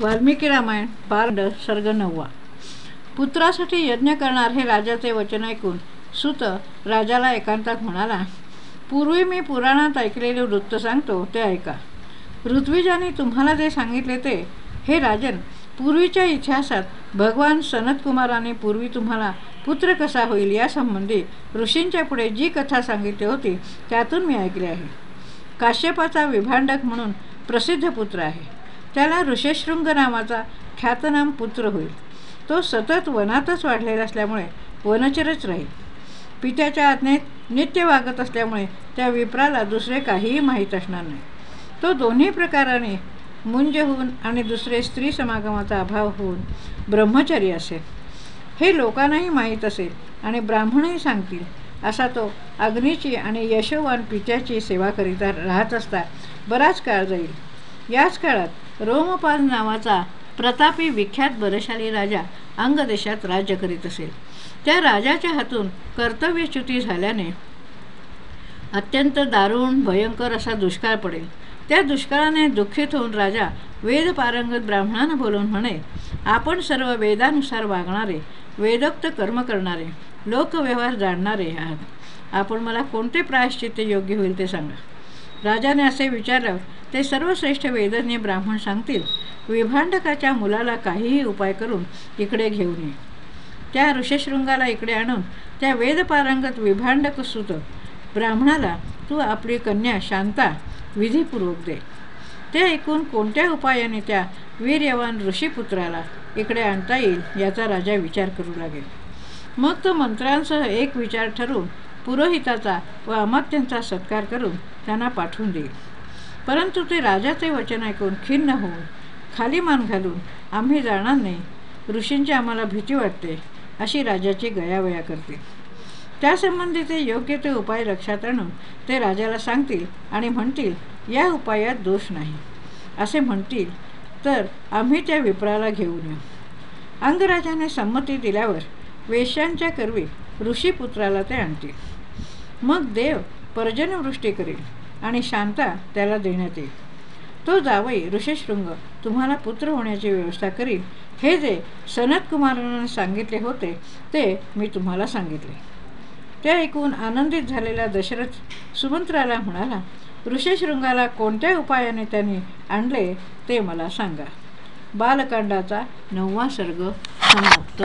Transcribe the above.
वाल्मिकी रामायण पार्ड सर्ग नववा. पुत्रासाठी यज्ञ करणार हे राजाचे वचन ऐकून सुत राजाला एकांतात म्हणाला पूर्वी मी पुराणात ऐकलेले वृत्त सांगतो ते ऐका. ऋत्विजाने तुम्हाला जे सांगितले ते हे राजन पूर्वीच्या इतिहासात भगवान सनतकुमाराने पूर्वी तुम्हाला पुत्र कसा होईल यासंबंधी ऋषींच्या पुढे जी कथा सांगितली होती त्यातून मी ऐकले आहे. काश्यपाचा विभांडक म्हणून प्रसिद्ध पुत्र आहे. त्याला ऋषशृंग नावाचा ख्यातनाम पुत्र होईल. तो सतत वनातच वाढलेला असल्यामुळे वनचरच राहील. पित्याच्या आज्ञेत नित्य वागत असल्यामुळे त्या विप्राला दुसरे काहीही माहीत असणार नाही. तो दोन्ही प्रकाराने मुंज होऊन आणि दुसरे स्त्री समागमाचा अभाव होऊन ब्रह्मचारी असेल. हे लोकांनाही माहीत असेल आणि ब्राह्मणही सांगतील असा तो अग्नीची आणि यशोवान पित्याची सेवा करीता राहत असता बराच काळ जाईल. याच काळात रोमपाल नावाचा प्रतापी विख्यात बलशाली राजा अंगदेशात राज्य करीत असेल त्या राजाच्या हातून कर्तव्यच्युती झाल्याने अत्यंत दारुण भयंकर असा दुष्काळ पडेल. त्या दुष्काळाने दुःखित होऊन राजा वेदपारंगत ब्राह्मणानं ब्राह्मणांना बोलून म्हणे आपण सर्व वेदानुसार वागणारे वेदोक्त कर्म करणारे लोकव्यवहार जाणणारे आहात. आपण मला कोणते प्रायश्चित्य योग्य होईल ते सांगा. राजाने असे विचारलं ते सर्वश्रेष्ठ वेदज्ञ ब्राह्मण सांगतील. विभांडकाच्या मुलाला काहीही उपाय करून इकडे घेऊन ये. त्या ऋषशृंगाला इकडे आणून त्या वेदपारंगत विभांडक सुत ब्राह्मणाला तू आपली कन्या शांता विधीपूर्वक दे. ते ऐकून कोणत्या उपायाने त्या वीर्यवान ऋषीपुत्राला इकडे आणता येईल याचा राजा विचार करू लागेल. मग तो मंत्रांसह एक विचार ठरवून पुरोहिताचा व अमात्यांचा सत्कार करून त्यांना पाठवून देईल. परंतु ते राजाचे वचन ऐकून खिन्न होऊन खाली मान घालून आम्ही जाणार नाही. ऋषींची आम्हाला भीती वाटते अशी राजाची गयावया करतील. त्यासंबंधी ते योग्य ते उपाय लक्षात आणून ते राजाला सांगतील आणि म्हणतील या उपायात दोष नाही. असे म्हणतील तर आम्ही त्या विप्राला घेऊन येऊ. अंगराजाने संमती दिल्यावर वेश्यांच्या कर्वी ऋषीपुत्राला ते आणतील. मग देव पर्जनवृष्टी करेल आणि शांता त्याला देण्यात येईल. तो जावई ऋषशृंग तुम्हाला पुत्र होण्याची व्यवस्था करील. हे जे सनतकुमारांना सांगितले होते ते मी तुम्हाला सांगितले. ते ऐकून आनंदित झालेला दशरथ सुमंत्राला म्हणाला ऋषशृंगाला कोणत्या उपायाने त्यांनी आणले ते मला सांगा. बालकांडाचा नववा सर्ग समाप्त.